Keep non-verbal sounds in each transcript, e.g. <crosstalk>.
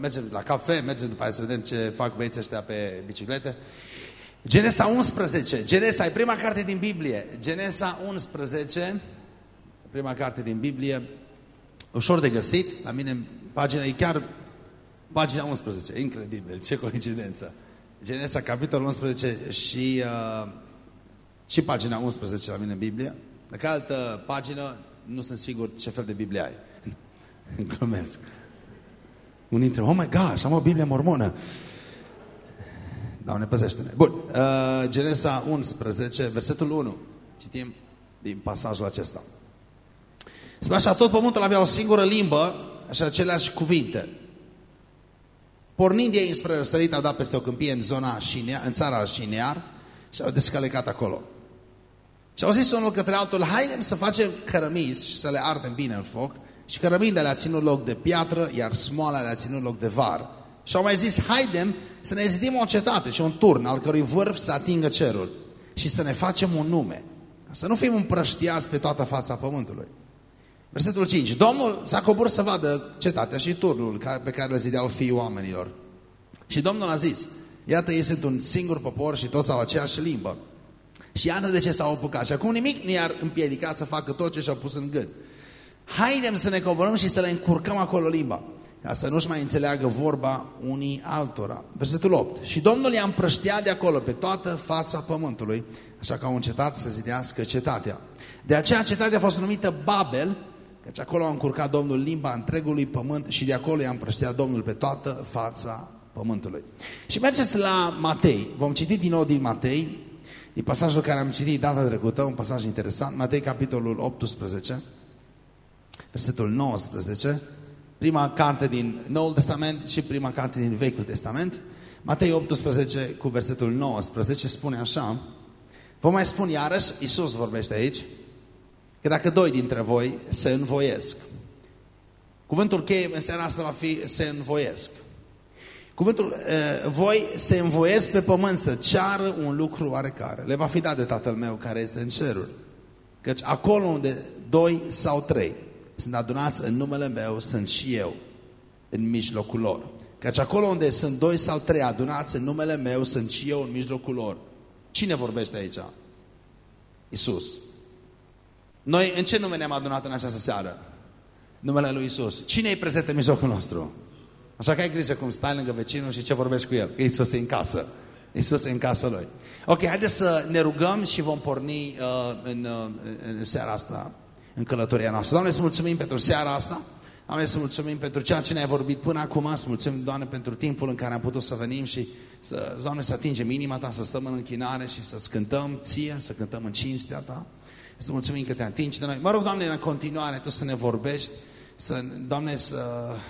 mergem la cafe, mergem după aia să vedem ce fac băieții ăștia pe biciclete. Genesa 11, Genesa e prima carte din Biblie. Genesa 11, prima carte din Biblie, ușor de găsit, la mine pagina e chiar pagina 11, incredibil, ce coincidență. Genesa, capitolul 11 și, uh, și pagina 11 la mine în Biblie. Dacă altă pagină, nu sunt sigur ce fel de Biblie ai. <laughs> Glumesc. Unii dintre, oh my gosh, am o Biblie mormonă. Doamne, păzește-ne. Bun, uh, Genesa 11, versetul 1. Citim din pasajul acesta. Spune așa, tot pământul avea o singură limbă, așa aceleași cuvinte. Pornind ei înspre răsărit, au dat peste o câmpie în zona Șinea, în țara Șinear și au descălecat acolo. Și au zis unul către altul, haidem să facem cărămizi și să le ardem bine în foc. Și cărămidele a ținut loc de piatră, iar smoala le-a ținut loc de var. Și au mai zis, haidem să ne zidim o cetate și un turn al cărui vârf să atingă cerul și să ne facem un nume. Să nu fim împrăștiați pe toată fața pământului. Versetul 5. Domnul s-a coborât să vadă cetatea și turnul pe care le zideau fiii oamenilor. Și Domnul a zis, iată ei sunt un singur popor și toți au aceeași limbă. Și iată de ce s-au apucat. Și acum nimic nu i-ar împiedica să facă tot ce și-au pus în gând. Haidem să ne coborăm și să le încurcăm acolo limba, ca să nu-și mai înțeleagă vorba unii altora. Versetul 8. Și Domnul i-a împrăștiat de acolo pe toată fața pământului, așa că au încetat să zidească cetatea. De aceea cetatea a fost numită Babel, căci acolo a încurcat Domnul limba întregului pământ și de acolo i-a împrăștiat Domnul pe toată fața pământului. Și mergeți la Matei. Vom citi din nou din Matei, din pasajul care am citit data trecută, un pasaj interesant, Matei capitolul 18, versetul 19, prima carte din Noul Testament și prima carte din Vechiul Testament. Matei 18 cu versetul 19 spune așa, vă mai spun iarăși, Iisus vorbește aici, că dacă doi dintre voi se învoiesc, cuvântul cheie în seara asta va fi se învoiesc. Cuvântul uh, voi se învoiesc pe pământ să ceară un lucru oarecare. Le va fi dat de Tatăl meu care este în ceruri. Căci acolo unde doi sau trei sunt adunați în numele meu, sunt și eu în mijlocul lor. Căci acolo unde sunt doi sau trei adunați în numele meu, sunt și eu în mijlocul lor. Cine vorbește aici? Isus. Noi în ce nume ne-am adunat în această seară? Numele lui Isus. Cine e prezent în mijlocul nostru? Așa că ai grijă cum stai lângă vecinul și ce vorbești cu el. Că Isus e în casă. Isus e în casă lui. Ok, haideți să ne rugăm și vom porni uh, în, uh, în seara asta, în călătoria noastră. Doamne, să mulțumim pentru seara asta. Doamne, să mulțumim pentru ceea ce ne-ai vorbit până acum. Să mulțumim, Doamne, pentru timpul în care am putut să venim și, să, Doamne, să atingem inima Ta, să stăm în închinare și să cântăm Ție, să cântăm în cinstea Ta. Să mulțumim că te atingi de noi. Mă rog, Doamne, în continuare Tu să ne vorbești să, Doamne, să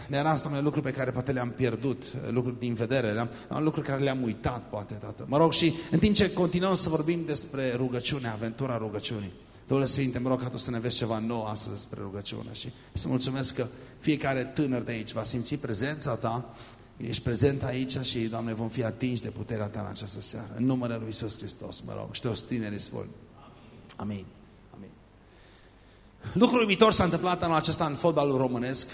ne arăți, Doamne, lucruri pe care poate le-am pierdut, lucruri din vedere, le-am, lucruri care le-am uitat, poate, Tată. Mă rog, și în timp ce continuăm să vorbim despre rugăciune, aventura rugăciunii, Domnule Sfinte, mă rog ca Tu să ne vezi ceva nou astăzi despre rugăciune și să mulțumesc că fiecare tânăr de aici va simți prezența Ta, ești prezent aici și, Doamne, vom fi atinși de puterea Ta în această seară. În numele Lui Iisus Hristos, mă rog, și toți tinerii spun. Amin. Lucrul uimitor s-a întâmplat anul acesta în fotbalul românesc.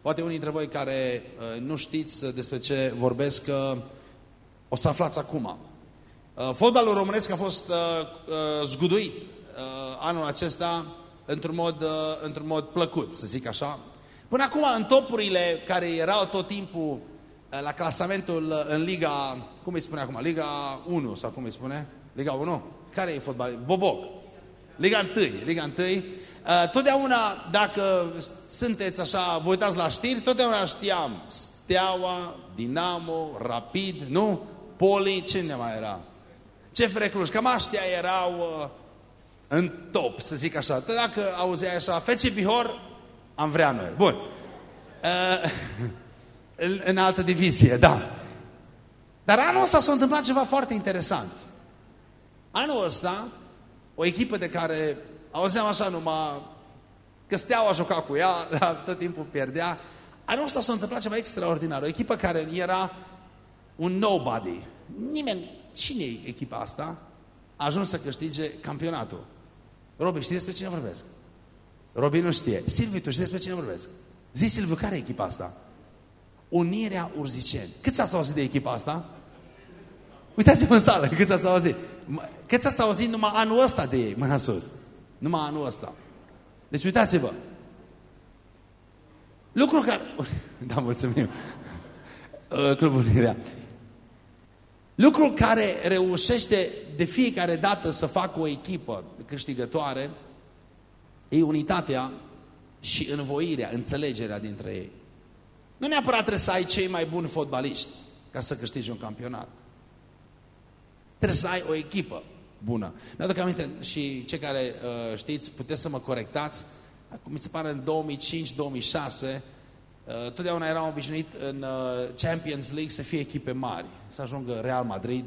Poate unii dintre voi care uh, nu știți despre ce vorbesc, uh, o să aflați acum. Uh, fotbalul românesc a fost uh, uh, zguduit uh, anul acesta într-un mod, uh, într mod plăcut, să zic așa. Până acum, în topurile care erau tot timpul uh, la clasamentul uh, în Liga, cum îi spune acum, Liga 1 sau cum îi spune? Liga 1? Care e fotbal? Boboc. Liga 1, Liga 1. Uh, totdeauna, dacă sunteți așa, vă uitați la știri, totdeauna știam Steaua, Dinamo, Rapid, nu? Poli, cine mai era? Ce frecluși, cam aștia erau uh, în top, să zic așa. Dacă auzeai așa, fece vihor, am vrea noi. Bun. Uh, în, în altă divizie, da. Dar anul ăsta s-a întâmplat ceva foarte interesant. Anul ăsta, o echipă de care auzeam așa numai că Steaua juca cu ea, <laughs> tot timpul pierdea. Anul ăsta s-a întâmplat ceva extraordinar. O echipă care era un nobody. Nimeni, cine e echipa asta? A ajuns să câștige campionatul. Robi, știi despre cine vorbesc? Robi nu știe. Silviu, tu știi despre cine vorbesc? Zi, Silviu, care e echipa asta? Unirea Urziceni. Câți ați auzit de echipa asta? Uitați-vă în sală, câți ați auzit? Câți ați auzit numai anul ăsta de ei? Mâna sus. Numai anul ăsta. Deci uitați-vă. Lucru care... <laughs> Da, mulțumim. Uh, <laughs> Clubul Unirea. Lucru care reușește de fiecare dată să facă o echipă câștigătoare e unitatea și învoirea, înțelegerea dintre ei. Nu neapărat trebuie să ai cei mai buni fotbaliști ca să câștigi un campionat. Trebuie să ai o echipă bună. Mi-aduc aminte și cei care uh, știți, puteți să mă corectați. Acum mi se pare în 2005-2006, uh, totdeauna eram obișnuit în uh, Champions League să fie echipe mari. Să ajungă Real Madrid.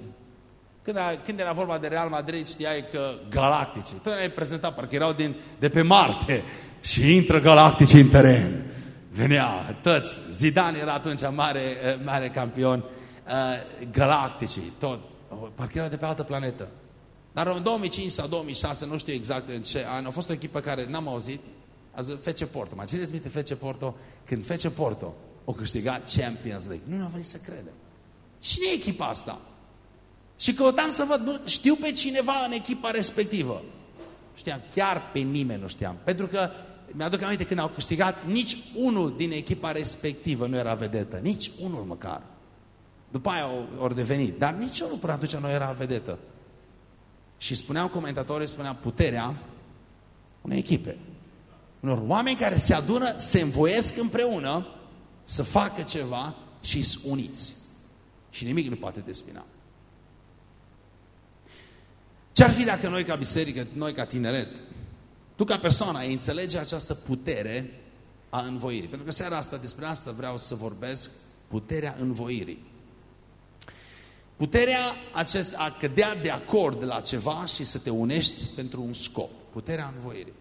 Când, a, când era vorba de Real Madrid, știai că galactici. Totdeauna ai prezentat, parcă erau din, de pe Marte. Și intră galactici în teren. Venea toți. Zidane era atunci mare, uh, mare campion. Uh, galacticii, tot. Parcă era de pe altă planetă. Dar în 2005 sau 2006, nu știu exact în ce an, a fost o echipă care n-am auzit, a zis Fece Porto. Mai țineți minte Fece Porto? Când Fece Porto o câștigat Champions League. Nu ne-au venit să credem. Cine e echipa asta? Și căutam să văd, nu, știu pe cineva în echipa respectivă. Știam, chiar pe nimeni nu știam. Pentru că mi-aduc aminte când au câștigat, nici unul din echipa respectivă nu era vedetă. Nici unul măcar. După aia ori devenit. Dar nici unul până atunci nu era vedetă. Și spuneau comentatorii, spuneau puterea unei echipe. Unor oameni care se adună, se învoiesc împreună să facă ceva și sunt uniți. Și nimic nu poate despina. Ce-ar fi dacă noi ca biserică, noi ca tineret, tu ca persoană ai înțelege această putere a învoirii? Pentru că seara asta, despre asta vreau să vorbesc, puterea învoirii. Puterea acest, a cădea de acord la ceva și să te unești pentru un scop. Puterea învoirii.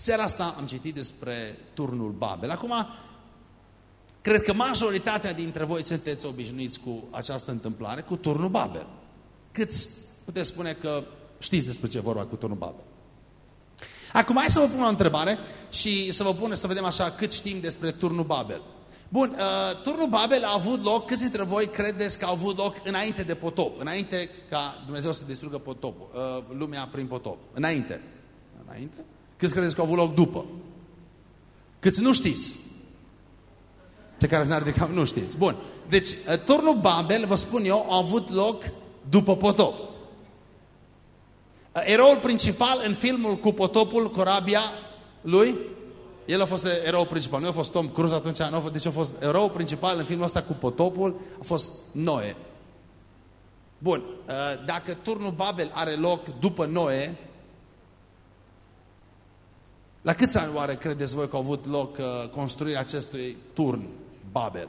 Seara asta am citit despre turnul Babel. Acum, cred că majoritatea dintre voi sunteți obișnuiți cu această întâmplare, cu turnul Babel. Câți puteți spune că știți despre ce vorba cu turnul Babel? Acum, hai să vă pun o întrebare și să vă pun să vedem așa cât știm despre turnul Babel. Bun, uh, turnul Babel a avut loc, câți dintre voi credeți că a avut loc înainte de potop, înainte ca Dumnezeu să distrugă potopul, uh, lumea prin potop, înainte. Înainte? Câți credeți că a avut loc după? Câți nu știți? Ce care n-ar de cap, nu știți. Bun, deci uh, turnul Babel, vă spun eu, a avut loc după potop. Uh, eroul principal în filmul cu potopul, corabia lui el a fost erou principal, nu a fost Tom Cruise atunci, nu a fost, deci a fost erou principal în filmul ăsta cu potopul, a fost Noe. Bun, uh, dacă turnul Babel are loc după Noe, la câți ani oare credeți voi că a avut loc uh, construirea acestui turn Babel?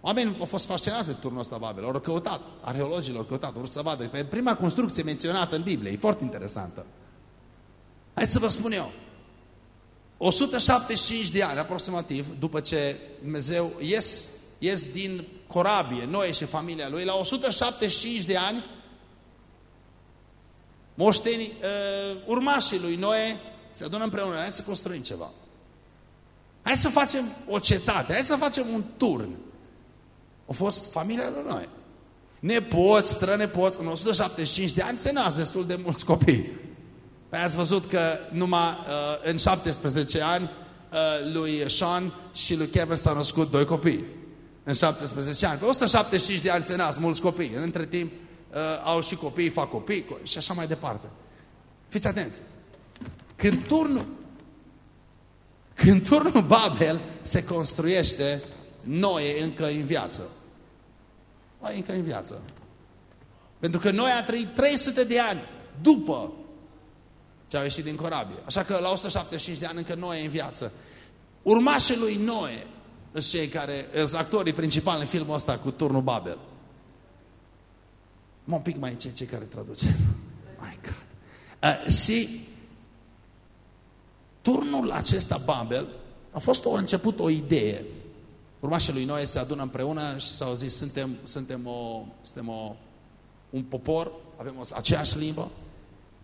Oamenii au fost fascinați de turnul ăsta Babel, au căutat, arheologii au căutat, au vrut să vadă. Pe prima construcție menționată în Biblie, e foarte interesantă. Hai să vă spun eu. 175 de ani aproximativ, după ce Dumnezeu ies, ies din corabie, Noe și familia lui, la 175 de ani, moștenii, uh, urmașii lui Noe se adună împreună, hai să construim ceva. Hai să facem o cetate, hai să facem un turn. A fost familia lui Noe. Nepoți, strănepoți, în 175 de ani se nasc destul de mulți copii. Păi ați văzut că numai uh, în 17 ani uh, lui Sean și lui Kevin s-au născut doi copii. În 17 ani. Pe 175 de ani se nasc mulți copii. Între timp uh, au și copii, fac copii și așa mai departe. Fiți atenți. Când turnul, când turnul Babel se construiește, noi e încă în viață. Noi încă în viață. Pentru că noi a trăit 300 de ani după ce au ieșit din corabie. Așa că la 175 de ani încă Noe în viață. Urmașii lui Noe sunt cei care sunt actorii principali în filmul ăsta cu turnul Babel. Mă un pic mai ce cei care traduce. <laughs> My God. Uh, și turnul acesta Babel a fost o început o idee. Urmașii lui Noe se adună împreună și s-au zis suntem, suntem, o, suntem o, un popor, avem o, aceeași limbă,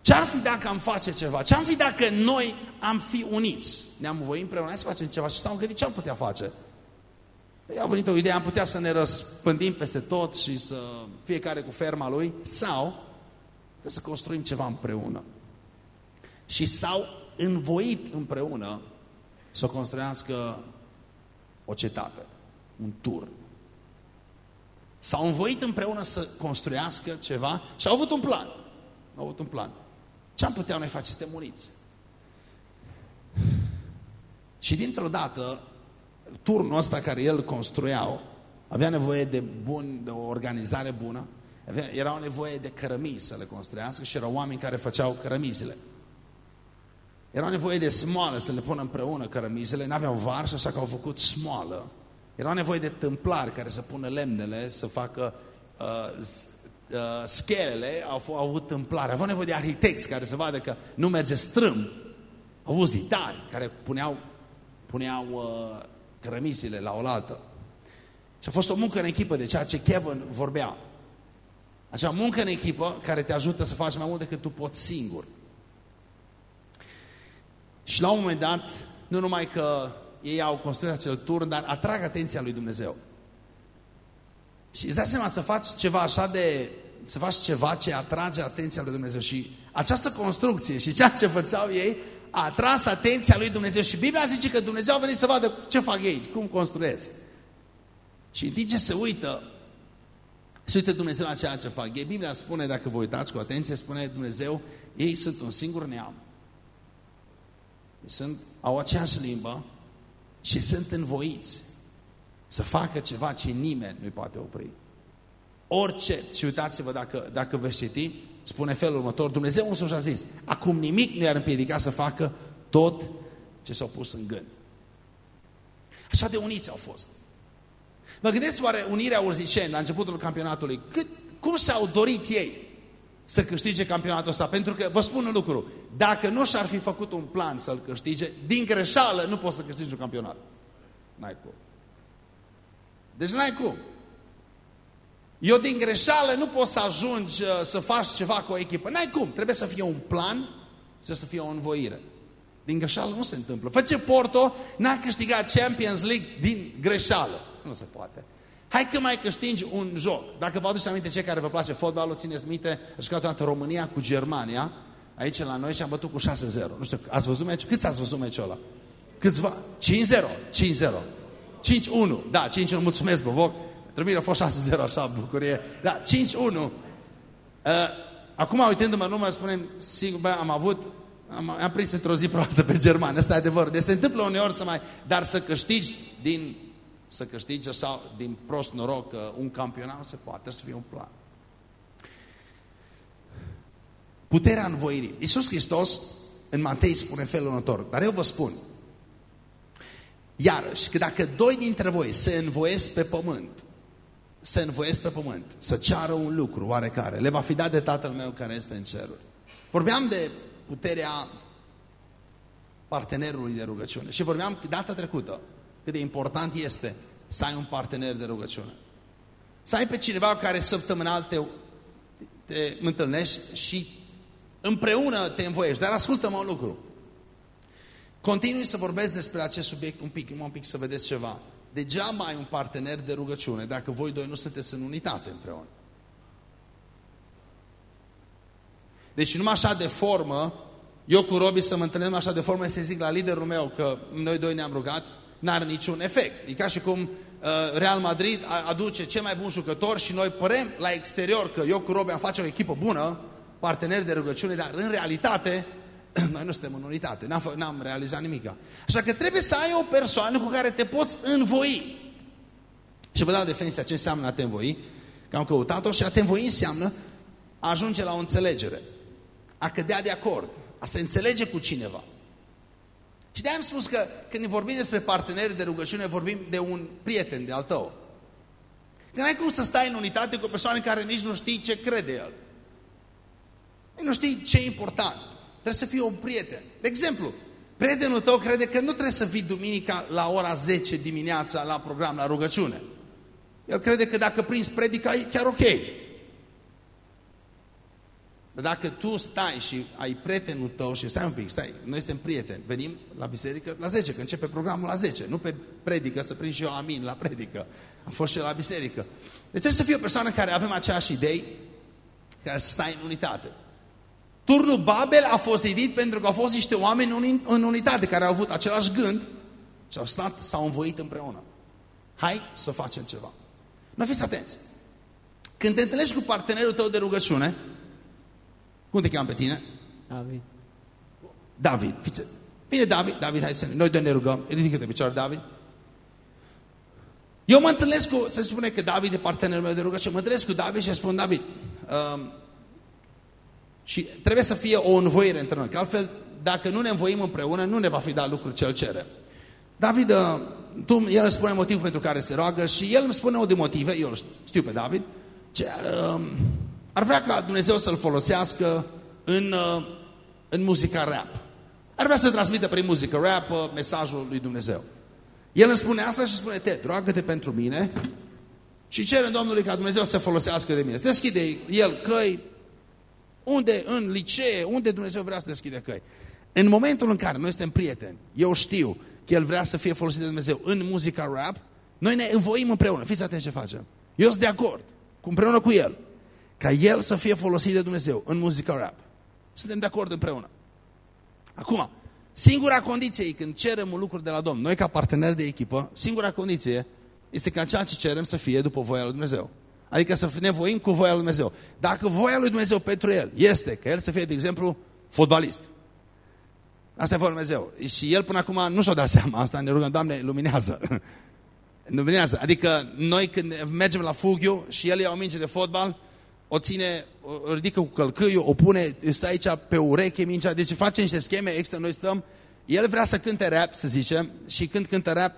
ce-ar fi dacă am face ceva? Ce-am fi dacă noi am fi uniți? Ne-am voit împreună, hai să facem ceva. Și s-au gândit ce am putea face. Păi a venit o idee, am putea să ne răspândim peste tot și să fiecare cu ferma lui, sau trebuie să construim ceva împreună. Și s-au învoit împreună să construiască o cetate, un turn. S-au învoit împreună să construiască ceva și au avut un plan. Au avut un plan. Ce am putea noi face? Suntem muniți. Și dintr-o dată, turnul ăsta care el construiau, avea nevoie de, bun, de o organizare bună, avea, erau nevoie de cărămizi să le construiască și erau oameni care făceau cărămizile. Erau nevoie de smoală să le pună împreună cărămizile, n-aveau varș, așa că au făcut smoală. Erau nevoie de tâmplari care să pună lemnele, să facă uh, uh, schelele, au, au avut tâmplari. Aveau nevoie de arhitecți care să vadă că nu merge strâm. Au avut zidari care puneau, puneau uh, cărămizile la oaltă. Și a fost o muncă în echipă de ceea ce Kevin vorbea. Acea muncă în echipă care te ajută să faci mai mult decât tu poți singur. Și la un moment dat, nu numai că ei au construit acel turn, dar atrag atenția lui Dumnezeu. Și îți dai seama să faci ceva așa de... să faci ceva ce atrage atenția lui Dumnezeu. Și această construcție și ceea ce făceau ei a atras atenția lui Dumnezeu. Și Biblia zice că Dumnezeu a venit să vadă ce fac ei, cum construiesc. Și în timp ce se uită, se uită Dumnezeu la ceea ce fac ei. Biblia spune, dacă vă uitați cu atenție, spune Dumnezeu, ei sunt un singur neam. Sunt, au aceeași limbă și sunt învoiți să facă ceva ce nimeni nu-i poate opri. Orice, și uitați-vă dacă, dacă veți citi, spune felul următor, Dumnezeu însuși a zis, acum nimic nu i-ar împiedica să facă tot ce s-au pus în gând. Așa de uniți au fost. Mă gândesc oare unirea urziceni la începutul campionatului, cât, cum s-au dorit ei să câștige campionatul ăsta? Pentru că, vă spun un lucru, dacă nu și-ar fi făcut un plan să-l câștige, din greșeală nu poți să câștigi un campionat. N-ai cum. Deci n-ai cum. Eu din greșeală nu poți să ajungi uh, să faci ceva cu o echipă. N-ai cum. Trebuie să fie un plan și să fie o învoire. Din greșeală nu se întâmplă. Fă ce Porto n-a câștigat Champions League din greșeală. Nu se poate. Hai că mai câștigi un joc. Dacă vă aduceți aminte cei care vă place fotbalul, țineți minte, a jucat toată România cu Germania, aici la noi și am bătut cu 6-0. Nu știu, ați văzut meciul? Câți ați văzut meciul ăla? Câțiva? 5-0. 5-0. 5-1. Da, 5-1. Mulțumesc, Bovoc. Pentru mine a fost 6-0, așa, bucurie. Da, 5-1. Uh, acum, uitându-mă în urmă, spunem, sigur, bă, am avut, am, am prins într-o zi proastă pe german, asta e adevăr. Deci se întâmplă uneori să mai, dar să câștigi din, să câștigi sau din prost noroc uh, un campionat, nu se poate, să fie un plan. Puterea învoirii. Iisus Hristos în Matei spune felul următor, dar eu vă spun, iarăși, că dacă doi dintre voi se învoiesc pe pământ, se învoiesc pe pământ, să ceară un lucru oarecare, le va fi dat de Tatăl meu care este în ceruri. Vorbeam de puterea partenerului de rugăciune și vorbeam data trecută cât de important este să ai un partener de rugăciune. Să ai pe cineva care săptămânal te, te întâlnești și împreună te învoiești. Dar ascultă-mă un lucru. Continui să vorbesc despre acest subiect un pic, un pic să vedeți ceva. Degeaba ai un partener de rugăciune dacă voi doi nu sunteți în unitate împreună. Deci numai așa de formă, eu cu Robi să mă întâlnim așa de formă să zic la liderul meu că noi doi ne-am rugat, n-are niciun efect. E ca și cum uh, Real Madrid aduce cel mai bun jucător și noi părem la exterior că eu cu Robi am face o echipă bună, parteneri de rugăciune, dar în realitate <clears throat> noi nu suntem în unitate, n-am realizat nimic. Așa că trebuie să ai o persoană cu care te poți învoi. Și vă dau definiția ce înseamnă a te învoi, că am căutat-o și a te învoi înseamnă a ajunge la o înțelegere, a cădea de acord, a se înțelege cu cineva. Și de am spus că când vorbim despre parteneri de rugăciune, vorbim de un prieten de al tău. Că n-ai cum să stai în unitate cu o persoană care nici nu știi ce crede el. Nu știi ce e important. Trebuie să fie un prieten. De exemplu, prietenul tău crede că nu trebuie să vii duminica la ora 10 dimineața la program, la rugăciune. El crede că dacă prinzi predica e chiar ok. Dar dacă tu stai și ai prietenul tău și stai un pic, stai, noi suntem prieteni, venim la biserică la 10, că începe programul la 10, nu pe predică, să prind și eu amin la predică. Am fost și la biserică. Deci trebuie să fie o persoană care avem aceeași idei, care să stai în unitate. Turnul Babel a fost zidit pentru că au fost niște oameni în unitate care au avut același gând și au stat, s-au învoit împreună. Hai să facem ceva. Nu fiți atenți. Când te întâlnești cu partenerul tău de rugăciune, cum te cheamă pe tine? David. David. Fiți, vine David, David, hai să ne, noi doi ne rugăm. Ridică-te picioare, David. Eu mă întâlnesc cu, se spune că David e partenerul meu de rugăciune, mă întâlnesc cu David și spun, David, um, și trebuie să fie o învoire între noi, că altfel, dacă nu ne învoim împreună, nu ne va fi dat lucrul ce el cere. David, uh, tu, el îmi spune motivul pentru care se roagă și el îmi spune o de motive, eu știu pe David, ce, uh, ar vrea ca Dumnezeu să-l folosească în, uh, în muzica rap. Ar vrea să transmită prin muzică rap uh, mesajul lui Dumnezeu. El îmi spune asta și spune, te, roagă-te pentru mine și cere Domnului ca Dumnezeu să folosească de mine. Se deschide el căi, unde, în licee, unde Dumnezeu vrea să deschide căi. În momentul în care noi suntem prieteni, eu știu că El vrea să fie folosit de Dumnezeu în muzica rap, noi ne învoim împreună. Fiți atenți ce facem. Eu sunt de acord, cu împreună cu El, ca El să fie folosit de Dumnezeu în muzica rap. Suntem de acord împreună. Acum, singura condiție când cerem un lucru de la Domn, noi ca parteneri de echipă, singura condiție este ca ceea ce cerem să fie după voia lui Dumnezeu. Adică să ne voim cu voia lui Dumnezeu. Dacă voia lui Dumnezeu pentru el este că el să fie, de exemplu, fotbalist. Asta e voia lui Dumnezeu. Și el până acum nu și-a dat seama asta, ne rugăm, Doamne, luminează. <laughs> luminează. Adică noi când mergem la fughiu și el ia o minge de fotbal, o ține, o ridică cu călcâiul, o pune, stă aici pe ureche mingea, deci face niște scheme extra, noi stăm, el vrea să cânte rap, să zicem, și când cântă rap,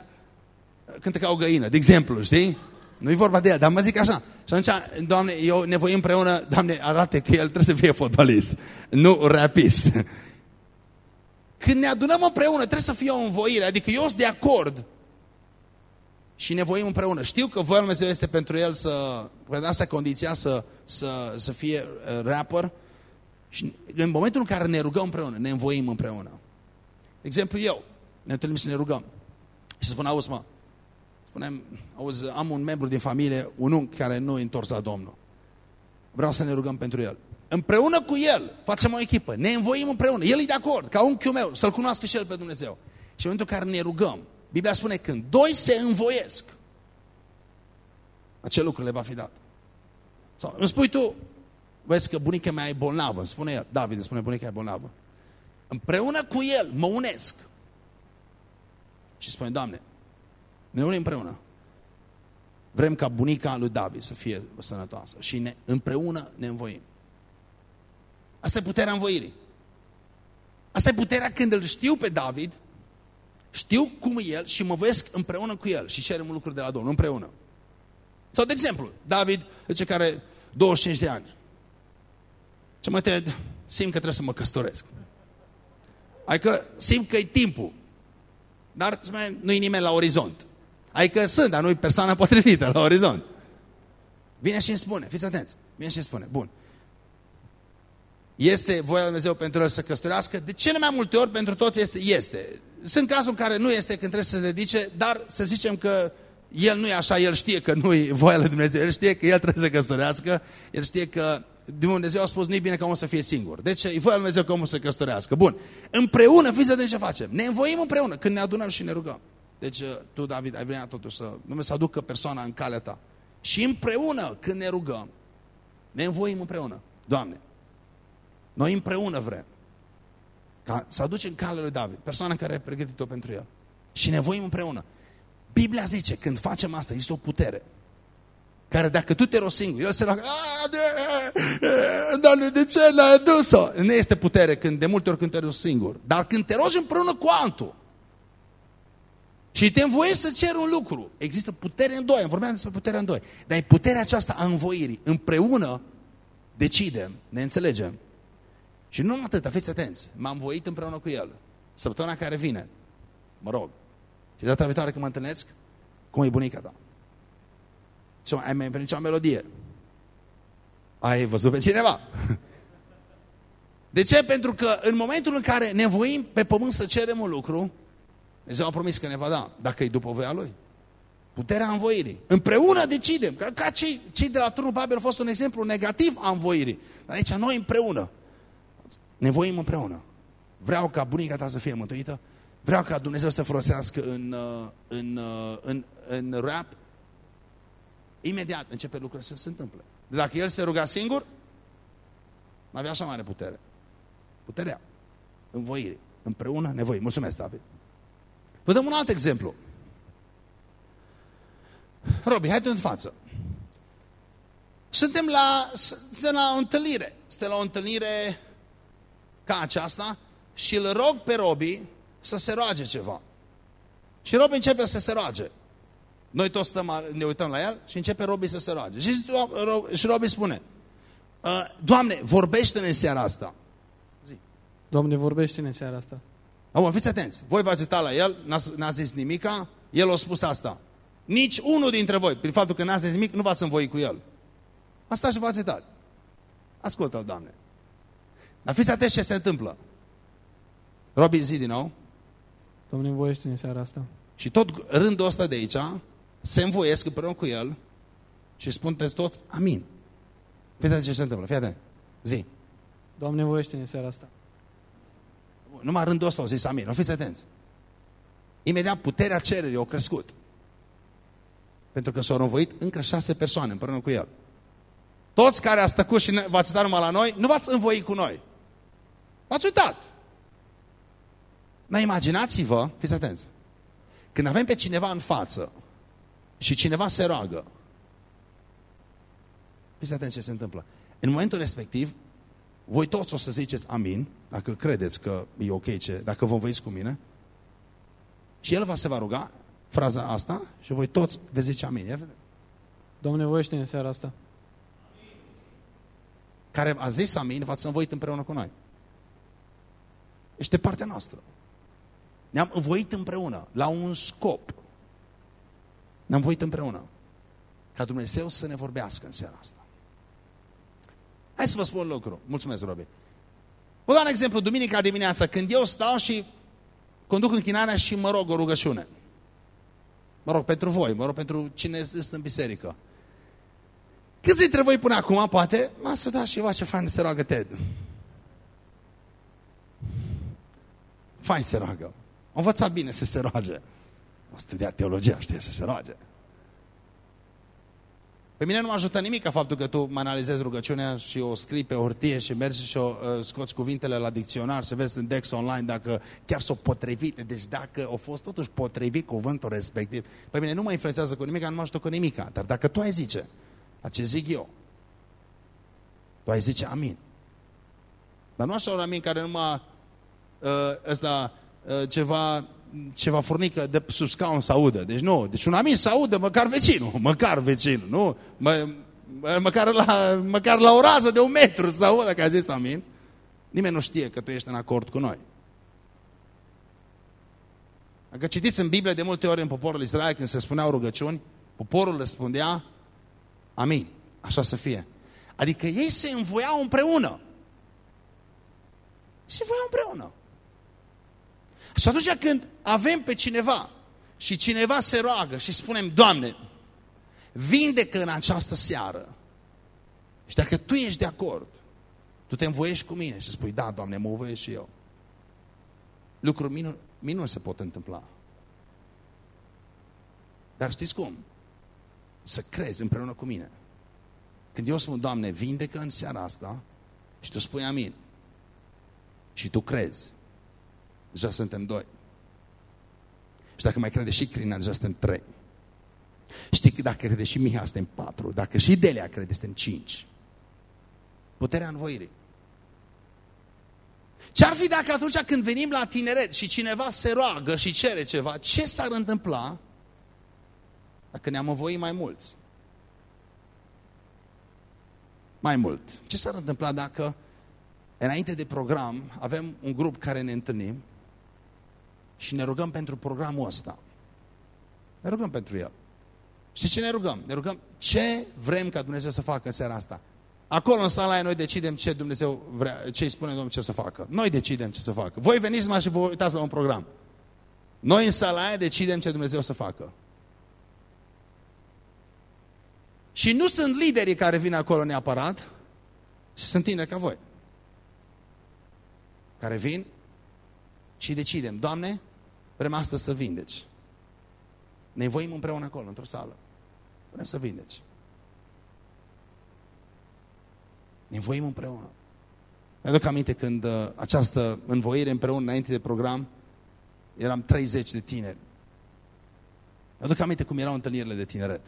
cântă ca o găină, de exemplu, știi? Nu-i vorba de ea, dar mă zic așa. Și atunci, Doamne, eu nevoi împreună, Doamne, arate că el trebuie să fie fotbalist, nu rapist. Când ne adunăm împreună, trebuie să fie o învoire. Adică eu sunt de acord și ne voim împreună. Știu că voia Dumnezeu este pentru el să, pentru asta condiția să, să, să fie uh, rapper. Și în momentul în care ne rugăm împreună, ne învoim împreună. De exemplu, eu, ne întâlnim să ne rugăm. Și spun, auzi mă, spunem, auzi, am un membru din familie, un unchi care nu e întors la Domnul. Vreau să ne rugăm pentru el. Împreună cu el facem o echipă, ne învoim împreună. El e de acord, ca unchiul meu, să-L cunoască și el pe Dumnezeu. Și în momentul în care ne rugăm, Biblia spune când doi se învoiesc, acel lucru le va fi dat. Sau îmi spui tu, vezi că bunica mea e bolnavă, îmi spune el, David îmi spune bunica e bolnavă. Împreună cu el mă unesc. Și spune, Doamne, ne unim împreună. Vrem ca bunica lui David să fie sănătoasă și ne, împreună ne învoim. Asta e puterea învoirii. Asta e puterea când îl știu pe David, știu cum e el și mă voiesc împreună cu el și cerem lucruri de la Domnul, împreună. Sau, de exemplu, David, ce care 25 de ani. Ce mă te simt că trebuie să mă căsătoresc. Adică simt că e timpul. Dar nu e nimeni la orizont. Adică sunt, dar nu e persoana <laughs> potrivită la orizont. Vine și îmi spune, fiți atenți, vine și îmi spune, bun, este voia lui Dumnezeu pentru el să căsătorească? De cele mai multe ori pentru toți este. este. Sunt cazuri în care nu este când trebuie să se dedice, dar să zicem că el nu e așa, el știe că nu e voia lui Dumnezeu, el știe că el trebuie să căsătorească, el știe că Dumnezeu a spus nu e bine ca omul să fie singur. Deci e voia lui Dumnezeu ca omul să căsătorească. Bun. Împreună, fiți atenți ce facem. Ne învoim împreună când ne adunăm și ne rugăm. Deci tu, David, ai venit totuși să, Dumnezeu să aducă persoana în calea ta. Și împreună, când ne rugăm, ne învoim împreună. Doamne, noi împreună vrem ca să aducem calea lui David, persoana care a pregătit-o pentru el. Și ne voim împreună. Biblia zice, când facem asta, este o putere care dacă tu te rogi singur, el se roagă, Doamne, de ce l-ai adus-o? Nu este putere când, de multe ori când te rogi singur. Dar când te rogi împreună cu altul și te învoiești să ceri un lucru, există putere în doi, am vorbeam despre puterea în doi, dar e puterea aceasta a învoirii. Împreună decidem, ne înțelegem și nu atât, fiți atenți, m-am voit împreună cu el. Săptămâna care vine, mă rog, și data viitoare când mă întâlnesc, cum e bunica ta? Și ai mai primit o melodie? Ai văzut pe cineva? De ce? Pentru că în momentul în care ne voim pe pământ să cerem un lucru, Dumnezeu a promis că ne va da, dacă e după voia Lui. Puterea învoirii. Împreună decidem. Ca, ca cei, cei de la turnul Babel a fost un exemplu negativ a învoirii. Dar aici noi împreună. Ne voim împreună. Vreau ca bunica ta să fie mântuită. Vreau ca Dumnezeu să te folosească în, uh, în, uh, în, în, în rap. Imediat începe lucrurile să se întâmple. Dacă el se ruga singur, nu avea așa mare putere. Puterea învoirii. Împreună nevoie. Mulțumesc, David. Vă dăm un alt exemplu. Robi, hai în față. Suntem la, suntem la o întâlnire. Suntem la o întâlnire ca aceasta și îl rog pe Robi să se roage ceva. Și Robi începe să se roage. Noi toți stăm, ne uităm la el și începe Robi să se roage. Și, și Robi spune, ă, Doamne, vorbește-ne în seara asta. Zi. Doamne, vorbește-ne în seara asta. Acum, fiți atenți. Voi v-ați uitat la el, n-a zis nimica, el a spus asta. Nici unul dintre voi, prin faptul că n-a zis nimic, nu v-ați învoit cu el. Asta și v-ați uitat. Ascultă-l, Doamne. Dar fiți atenți ce se întâmplă. Robi, zi din nou. Domnule, învoiește în seara asta. Și tot rândul ăsta de aici se învoiesc împreună cu el și spun toți amin. Fii atent ce se întâmplă, fii atent. Zi. Doamne, învoiește în seara asta. Numai rândul ăsta au zis amin. Nu fiți atenți. Imediat puterea cererii a crescut. Pentru că s-au învoit încă șase persoane împreună cu el. Toți care ați tăcut și v-ați dat numai la noi, nu v-ați învoit cu noi. V-ați uitat. Dar imaginați-vă, fiți atenți, când avem pe cineva în față și cineva se roagă, fiți atenți ce se întâmplă. În momentul respectiv, voi toți o să ziceți amin, dacă credeți că e ok, ce, dacă vă învăiți cu mine, și el va se va ruga fraza asta și voi toți veți zice amin. Domnule, voiește în seara asta. Care a zis amin, v-ați învoit împreună cu noi. Este partea noastră. Ne-am învoit împreună, la un scop. Ne-am învoit împreună. Ca Dumnezeu să ne vorbească în seara asta. Hai să vă spun un lucru. Mulțumesc, Robi. Vă dau un exemplu. Duminica dimineața, când eu stau și conduc închinarea și mă rog o rugăciune. Mă rog pentru voi, mă rog pentru cine este în biserică. Câți dintre voi până acum, poate, m-a sudat și ce fain se roagă Ted. Fain se roagă. Am învățat bine să se roage. Am studiat teologia, știe să se roage. Pe mine nu mă ajută nimic ca faptul că tu mă analizezi rugăciunea și o scrii pe hârtie și mergi și o uh, scoți cuvintele la dicționar și vezi în Dex online dacă chiar s-o potrivit. Deci dacă a fost totuși potrivit cuvântul respectiv, pe mine nu mă influențează cu nimic, nu mă ajută cu nimic. Dar dacă tu ai zice, la ce zic eu, tu ai zice amin. Dar nu așa un amin care numai uh, ăsta, uh, ceva ceva furnică de sub scaun să audă. Deci nu, deci un amin să audă măcar vecinul, măcar vecinul, nu? Mă, măcar, la, măcar la o rază de un metru să audă că a zis amin. Nimeni nu știe că tu ești în acord cu noi. Dacă citiți în Biblie de multe ori în poporul Israel când se spuneau rugăciuni, poporul răspundea amin, așa să fie. Adică ei se învoiau împreună. Se învoiau împreună. Și atunci când avem pe cineva și cineva se roagă și spunem, Doamne, vindecă în această seară. Și dacă tu ești de acord, tu te învoiești cu mine și spui, da, Doamne, mă învoiesc și eu. Lucruri minuni, minuni se pot întâmpla. Dar știți cum? Să crezi împreună cu mine. Când eu spun, Doamne, vindecă în seara asta și tu spui amin. Și tu crezi. Deja suntem doi. Și dacă mai crede și Crina, deja suntem trei. Știi că dacă crede și Miha, suntem patru. Dacă și Delia crede, suntem cinci. Puterea învoirii. Ce-ar fi dacă atunci când venim la tineret și cineva se roagă și cere ceva, ce s-ar întâmpla dacă ne-am învoit mai mulți? Mai mult. Ce s-ar întâmpla dacă înainte de program avem un grup care ne întâlnim și ne rugăm pentru programul ăsta. Ne rugăm pentru el. Și ce ne rugăm? Ne rugăm ce vrem ca Dumnezeu să facă în seara asta. Acolo în sala aia noi decidem ce Dumnezeu vrea, ce îi spune Domnul ce să facă. Noi decidem ce să facă. Voi veniți mai și vă uitați la un program. Noi în sala aia decidem ce Dumnezeu să facă. Și nu sunt liderii care vin acolo neapărat, și sunt tineri ca voi. Care vin și decidem, Doamne, vrem astăzi să vindeci. Ne voim împreună acolo, într-o sală. Vrem să vindeci. Ne voim împreună. Mi-aduc aminte când uh, această învoire împreună înainte de program, eram 30 de tineri. Mi-aduc aminte cum erau întâlnirile de tineret.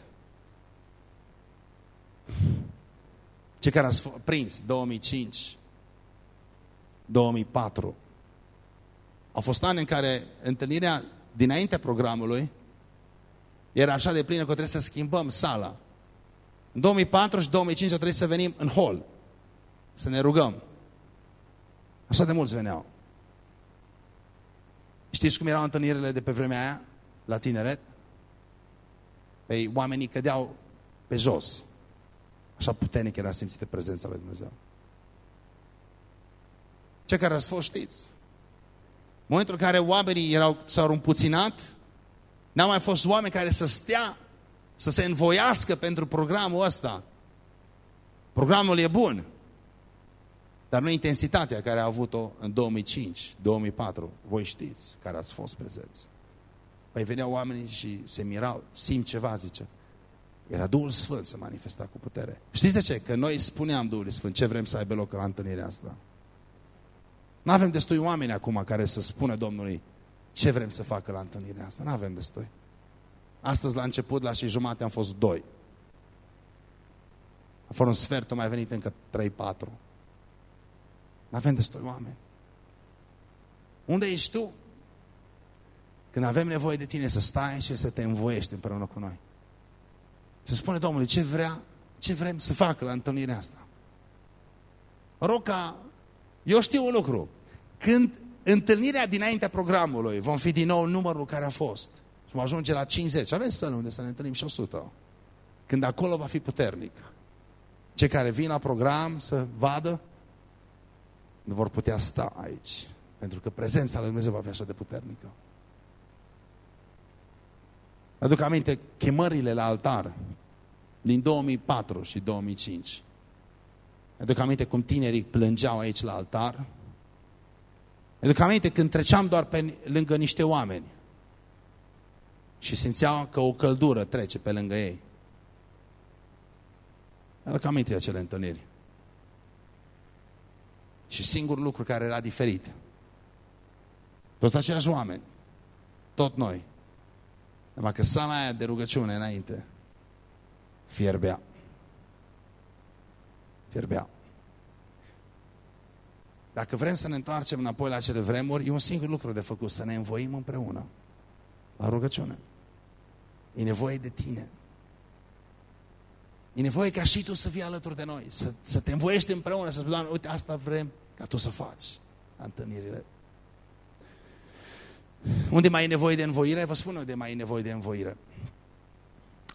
Cei care ați prins 2005, 2004, au fost ani în care întâlnirea dinaintea programului era așa de plină că trebuie să schimbăm sala. În 2004 și 2005 trebuie să venim în hall, să ne rugăm. Așa de mulți veneau. Știți cum erau întâlnirile de pe vremea aia, la tineret? Păi oamenii cădeau pe jos. Așa puternic era simțită prezența lui Dumnezeu. Ce care ați fost știți. În momentul în care oamenii erau, s-au împuținat, n-au mai fost oameni care să stea, să se învoiască pentru programul ăsta. Programul e bun, dar nu intensitatea care a avut-o în 2005, 2004. Voi știți care ați fost prezenți. Păi veneau oamenii și se mirau, simt ceva, zice. Era Duhul Sfânt să manifesta cu putere. Știți de ce? Că noi spuneam Duhul Sfânt ce vrem să aibă loc la întâlnirea asta. Nu avem destui oameni acum care să spună Domnului ce vrem să facă la întâlnirea asta. Nu avem destui. Astăzi, la început, la și jumate, am fost doi. A fost un sfert, mai venit încă trei, patru. Nu avem destui oameni. Unde ești tu? Când avem nevoie de tine să stai și să te învoiești împreună cu noi. Să spune Domnului ce vrea, ce vrem să facă la întâlnirea asta. Rog ca, eu știu un lucru, când întâlnirea dinaintea programului vom fi din nou numărul care a fost și vom ajunge la 50, avem sălă unde să ne întâlnim și 100. Când acolo va fi puternic. Cei care vin la program să vadă, nu vor putea sta aici. Pentru că prezența lui Dumnezeu va fi așa de puternică. Aduc aminte chemările la altar din 2004 și 2005. Aduc aminte cum tinerii plângeau aici la altar. Aduc aminte când treceam doar pe lângă niște oameni și simțeau că o căldură trece pe lângă ei. Aduc aminte de acele întâlniri. Și singurul lucru care era diferit, toți aceiași oameni, tot noi, numai că sala aia de rugăciune înainte fierbea. Fierbea. Dacă vrem să ne întoarcem înapoi la acele vremuri, e un singur lucru de făcut, să ne învoim împreună la rugăciune. E nevoie de tine. E nevoie ca și tu să fii alături de noi, să, să te învoiești împreună, să spui, Doamne, uite, asta vrem ca tu să faci la întâlnirile. Unde mai e nevoie de învoire? Vă spun unde mai e nevoie de învoire.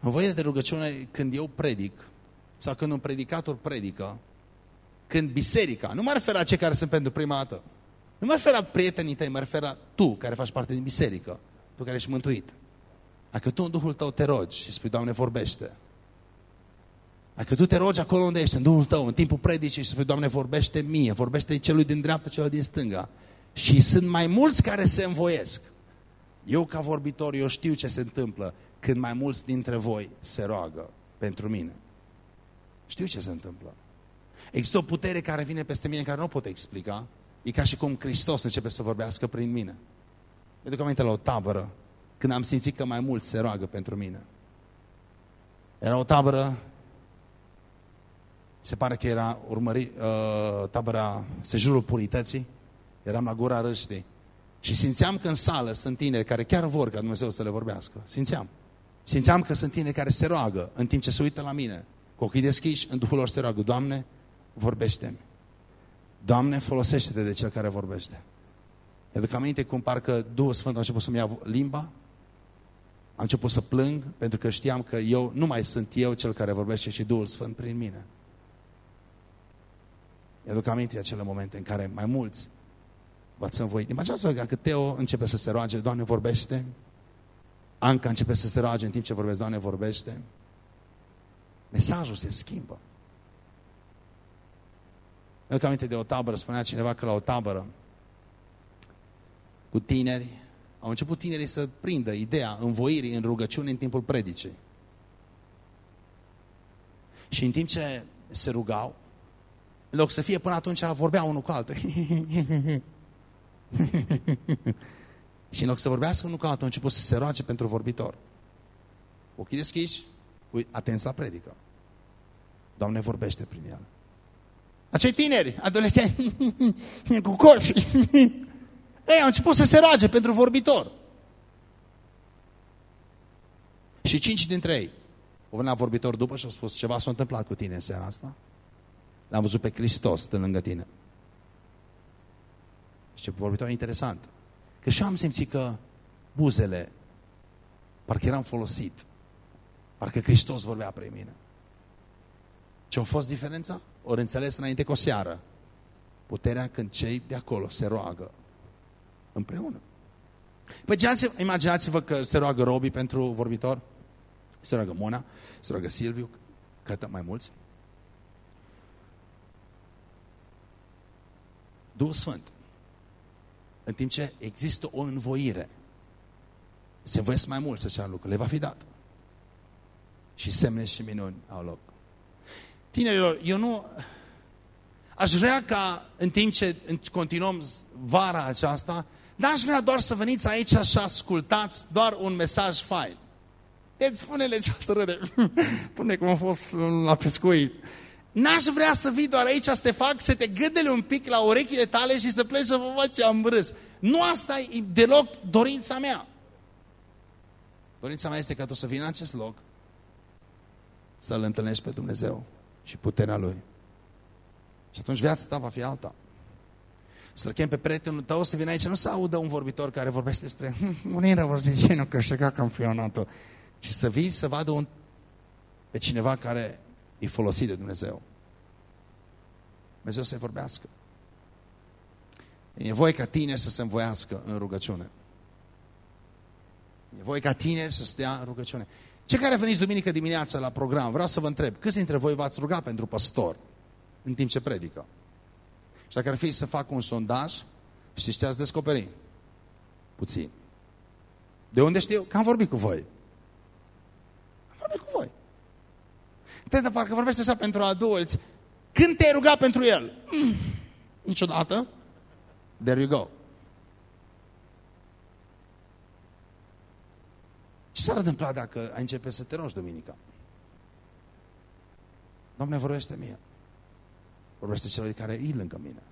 Învoire de rugăciune când eu predic, sau când un predicator predică, când biserica, nu mă refer la cei care sunt pentru prima dată, nu mă refer la prietenii tăi, mă refer la tu care faci parte din biserică, tu care ești mântuit. Dacă tu în Duhul tău te rogi și spui, Doamne, vorbește. Dacă tu te rogi acolo unde ești, în Duhul tău, în timpul predicii și spui, Doamne, vorbește mie, vorbește celui din dreapta, celui din stânga. Și sunt mai mulți care se învoiesc. Eu, ca vorbitor, eu știu ce se întâmplă când mai mulți dintre voi se roagă pentru mine. Știu ce se întâmplă. Există o putere care vine peste mine care nu pot explica. E ca și cum Hristos începe să vorbească prin mine. Mi duc aminte la o tabără când am simțit că mai mulți se roagă pentru mine. Era o tabără, se pare că era urmări, uh, tabăra Sejurul Purității, eram la gura râștii și simțeam că în sală sunt tineri care chiar vor ca Dumnezeu să le vorbească. Simțeam. Simțeam că sunt tineri care se roagă în timp ce se uită la mine. Cu ochii deschiși, în Duhul lor se roagă. Doamne, vorbește-mi. Doamne, folosește-te de cel care vorbește. Aduc aminte cum parcă Duhul Sfânt a început să-mi ia limba, am început să plâng pentru că știam că eu nu mai sunt eu cel care vorbește, ci Duhul Sfânt prin mine. Mi-aduc aminte acele momente în care mai mulți v-ați învoit. Imaginați-vă că Teo începe să se roage, Doamne vorbește. Anca începe să se roage în timp ce vorbesc, Doamne vorbește. Mesajul se schimbă. Mi-aduc aminte de o tabără, spunea cineva că la o tabără cu tineri, au început tinerii să prindă ideea învoirii în rugăciune în timpul predicei. Și în timp ce se rugau, în loc să fie până atunci, vorbea unul cu altul. <laughs> și în loc să vorbească unul cu altul, a început să se roage pentru vorbitor. Ochii deschiși, atenți la predică. Doamne vorbește prin el. Acei tineri, adolescenți, <laughs> cu corfi, ei au început să se roage pentru vorbitor. Și cinci dintre ei au venit la vorbitor după și au spus, ceva s-a întâmplat cu tine în seara asta? L-am văzut pe Hristos stând lângă tine. Și ce vorbitor interesant. Că și am simțit că buzele parcă eram folosit. Parcă Hristos vorbea pre mine. Ce-a fost diferența? Ori înțeles înainte cu o seară. Puterea când cei de acolo se roagă împreună. Păi imaginați-vă că se roagă Robi pentru vorbitor, se roagă Mona, se roagă Silviu, cătă mai mulți. Duhul Sfânt. În timp ce există o învoire, se învoiesc mai mult să ceară lucrurile, le va fi dat. Și semne și minuni au loc. Tinerilor, eu nu... Aș vrea ca în timp ce continuăm vara aceasta, N-aș vrea doar să veniți aici și ascultați doar un mesaj fain. Deci spune-le ce să râde. <laughs> Pune cum a fost la pescuit. N-aș vrea să vii doar aici să te fac, să te gâdele un pic la urechile tale și să pleci să vă văd ce am râs. Nu asta e deloc dorința mea. Dorința mea este ca tu să vii în acest loc să-L întâlnești pe Dumnezeu și puterea Lui. Și atunci viața ta va fi alta. Să-l chem pe prietenul tău să vină aici, nu să audă un vorbitor care vorbește despre Unire vor zice, nu câștiga campionatul, ci să vii să vadă un, pe cineva care e folosit de Dumnezeu. Dumnezeu să-i vorbească. E nevoie ca tineri să se învoiască în rugăciune. E nevoie ca tineri să stea în rugăciune. Ce care veniți duminică dimineața la program, vreau să vă întreb, câți dintre voi v-ați rugat pentru păstor în timp ce predică? Și dacă ar fi să fac un sondaj, știți ce ați descoperit? Puțin. De unde știu? Că am vorbit cu voi. Am vorbit cu voi. Tenta, parcă vorbește așa pentru adulți. Când te-ai rugat pentru el? Mm, niciodată. There you go. Ce s-ar întâmpla dacă ai începe să te rogi duminica? Doamne, vorbește mie. Vorbește celor care e lângă mine.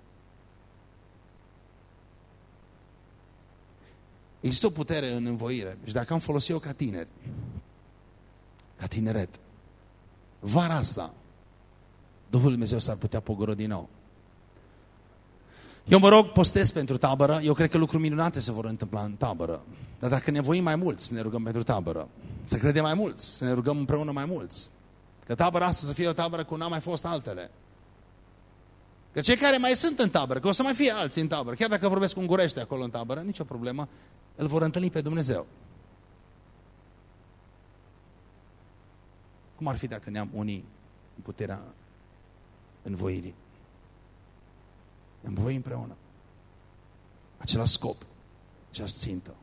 Există o putere în învoire. Și dacă am folosit-o ca tineri, ca tineret, vara asta, Duhul Dumnezeu s-ar putea pogoră din nou. Eu mă rog, postez pentru tabără. Eu cred că lucruri minunate se vor întâmpla în tabără. Dar dacă ne voim mai mulți să ne rugăm pentru tabără, să credem mai mulți, să ne rugăm împreună mai mulți. Că tabăra asta să fie o tabără cum n-a mai fost altele. Că cei care mai sunt în tabără, că o să mai fie alții în tabără, chiar dacă vorbesc ungurește acolo în tabără, nicio problemă, îl vor întâlni pe Dumnezeu. Cum ar fi dacă ne-am unii în puterea învoirii? Ne-am voi împreună. Același scop, aceeași țintă.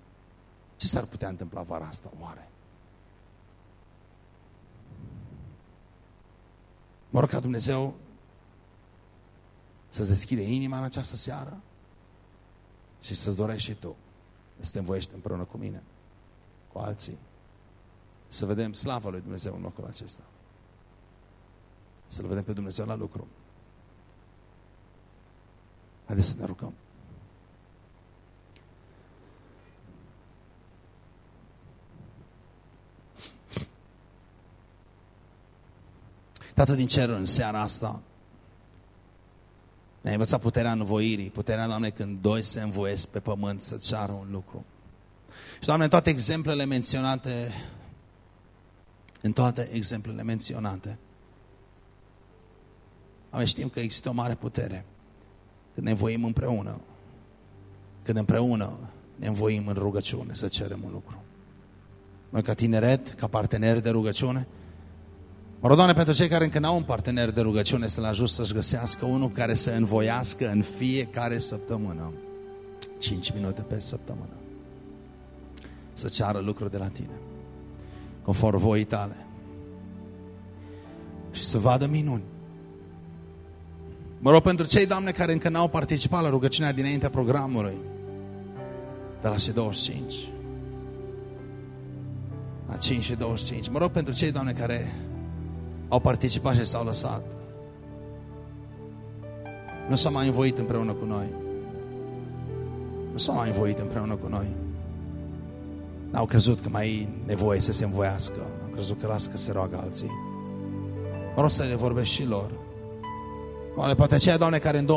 Ce s-ar putea întâmpla vara asta, oare? Mă rog ca Dumnezeu să-ți deschide inima în această seară și să-ți dorești și tu să te învoiești împreună cu mine, cu alții. Să vedem slava lui Dumnezeu în locul acesta. Să-L vedem pe Dumnezeu la lucru. Haideți să ne rugăm. Tată din cer, în seara asta, ne-ai învățat puterea învoirii, puterea, Doamne, când doi se învoiesc pe pământ să ceară un lucru. Și, Doamne, în toate exemplele menționate, în toate exemplele menționate, Oameni, știm că există o mare putere când ne învoim împreună. Când împreună ne învoim în rugăciune să cerem un lucru. Noi ca tineret, ca parteneri de rugăciune, Mă rog, Doamne, pentru cei care încă n-au un partener de rugăciune să-l ajut să-și găsească unul care să învoiască în fiecare săptămână, 5 minute pe săptămână, să ceară lucruri de la tine, conform voii tale, și să vadă minuni. Mă rog pentru cei, Doamne, care încă n-au participat la rugăciunea dinaintea programului, de la și 25, la 5 și 25. Mă rog pentru cei, Doamne, care au participat și s-au lăsat. Nu s-au mai învoit împreună cu noi. Nu s-au mai învoit împreună cu noi. N-au crezut că mai e nevoie să se învoiască. Au crezut că lasă că se roagă alții. Mă rog să le vorbesc și lor. Oare poate aceia, Doamne, care în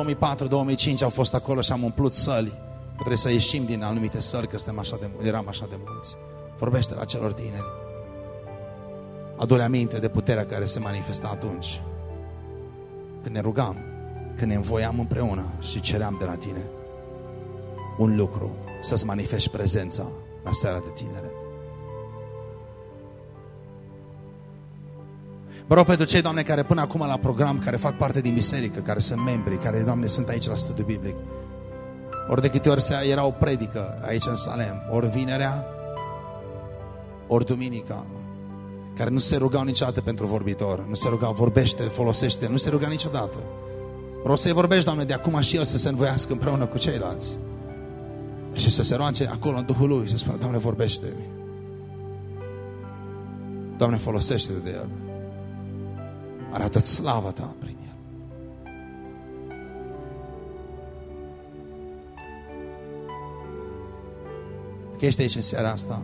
2004-2005 au fost acolo și am umplut săli, că trebuie să ieșim din anumite săli, că suntem așa de, eram așa de mulți. Vorbește la celor tineri. Adu-le aminte de puterea care se manifesta atunci. Când ne rugam, când ne învoiam împreună și ceream de la tine un lucru, să-ți manifesti prezența la seara de tineret. Vă rog pentru cei, Doamne, care până acum la program, care fac parte din biserică, care sunt membri, care, Doamne, sunt aici la studiu biblic. Ori de câte ori se, era o predică aici în Salem, ori vinerea, ori duminica, care nu se rugau niciodată pentru vorbitor, nu se rugau, vorbește, folosește, nu se ruga niciodată. Vreau să-i vorbești, Doamne, de acum și el să se învoiască împreună cu ceilalți. Și să se roage acolo în Duhul Lui, să spună, Doamne, vorbește-mi. Doamne, folosește de el. Arată slava Ta prin el. Că ești aici în seara asta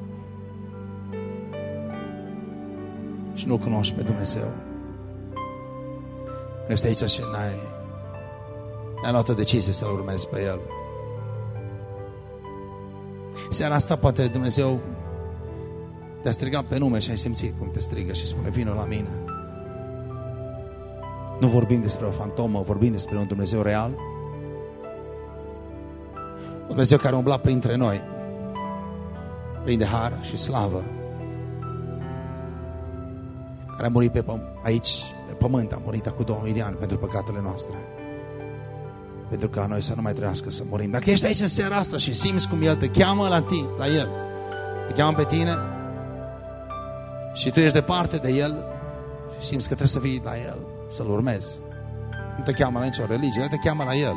și nu-L cunoști pe Dumnezeu. Ești aici și n-ai n-ai luat o decizie să-L urmezi pe El. Seara asta poate Dumnezeu te-a strigat pe nume și ai simțit cum te strigă și spune, vină la mine. Nu vorbim despre o fantomă, vorbim despre un Dumnezeu real. Un Dumnezeu care umbla printre noi, plin de har și slavă care a murit pe aici, pe pământ, a murit acum 2000 de ani pentru păcatele noastre. Pentru ca noi să nu mai trească să murim. Dacă ești aici în seara asta și simți cum El te cheamă la tine, la El, te cheamă pe tine și tu ești departe de El și simți că trebuie să vii la El, să-L urmezi. Nu te cheamă la nicio religie, nu te cheamă la El.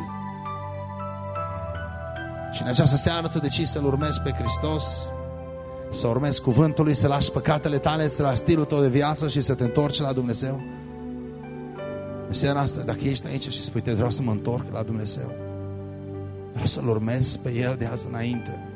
Și în această seară tu decizi să-L urmezi pe Hristos să urmezi cuvântul lui, să lași păcatele tale, să lași stilul tău de viață și să te întorci la Dumnezeu. În seara asta, dacă ești aici și spui, te vreau să mă întorc la Dumnezeu, vreau să-L urmez pe El de azi înainte.